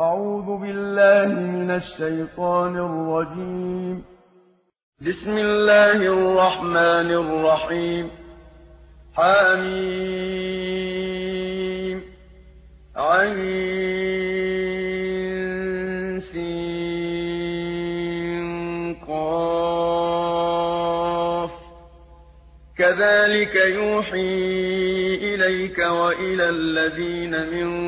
أعوذ بالله من الشيطان الرجيم. بسم الله الرحمن الرحيم. حميم. عين قاف. كذلك يوحي إِلَيْكَ وَإِلَى الَّذِينَ مِن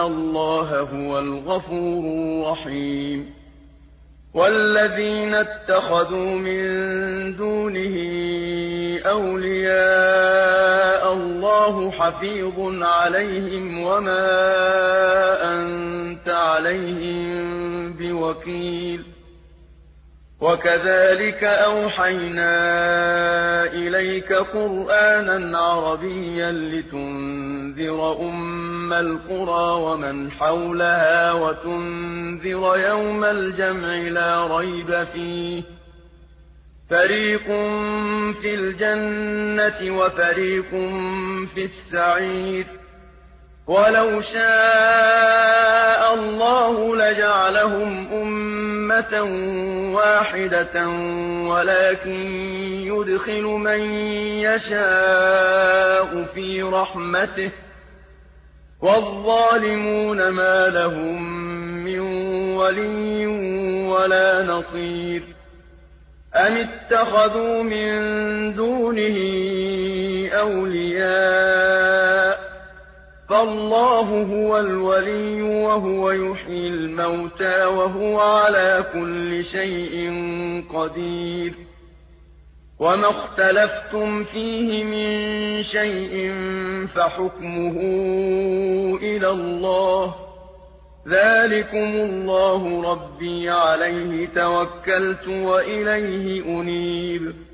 اللَّهَ هُوَ الْغَفُورُ الرَّحِيمُ. وَالَّذِينَ اتَّخَذُوا مِن دُونِهِ أَوْلِيَاءَ اللَّهُ حَفِيظٌ عَلَيْهِمْ وَمَا أَنتَ عَلَيْهِم بِوَكِيلٍ. وَكَذَٰلِكَ أَوْحَيْنَا إِلَيْكَ قُرْآنًا عَرَبِيًّا لِّتُنذِرَ أُمَّ الْقُرَىٰ وَمَنْ حَوْلَهَا وَتُنذِرَ يَوْمَ الْجَمْعِ لَا رَيْبَ فِيهِ ۚ. فَرِيقٌ فِي الْجَنَّةِ وَفَرِيقٌ فِي السَّعِيرِ. وَلَوْ شَاءَ اللَّهُ لَجَعَلَهُمْ أُمَّةً وَاحِدَةً وَلَٰكِن يُدْخِلُ مَن يَشَاءُ فِي رَحْمَتِهِ ۚ. وَالظَّالِمُونَ مَا لَهُم مِّن وَلِيٍّ وَلَا نَصِيرٍ أَمِ اتَّخَذُوا مِن دُونِهِ أَوْلِيَاءَ فَاللَّهُ هُوَ الْوَلِيُّ وَهُوَ يُحْيِي الْمَوْتَىٰ وَهُوَ عَلَىٰ كُلِّ شَيْءٍ قَدِيرٌ وَمَا اخْتَلَفْتُمْ فِيهِ مِن شَيْءٍ فَحُكْمُهُ إِلَى اللَّهِ ۚ. ذَٰلِكُمُ اللَّهُ رَبِّي عَلَيْهِ تَوَكَّلْتُ وَإِلَيْهِ أُنِيبُ.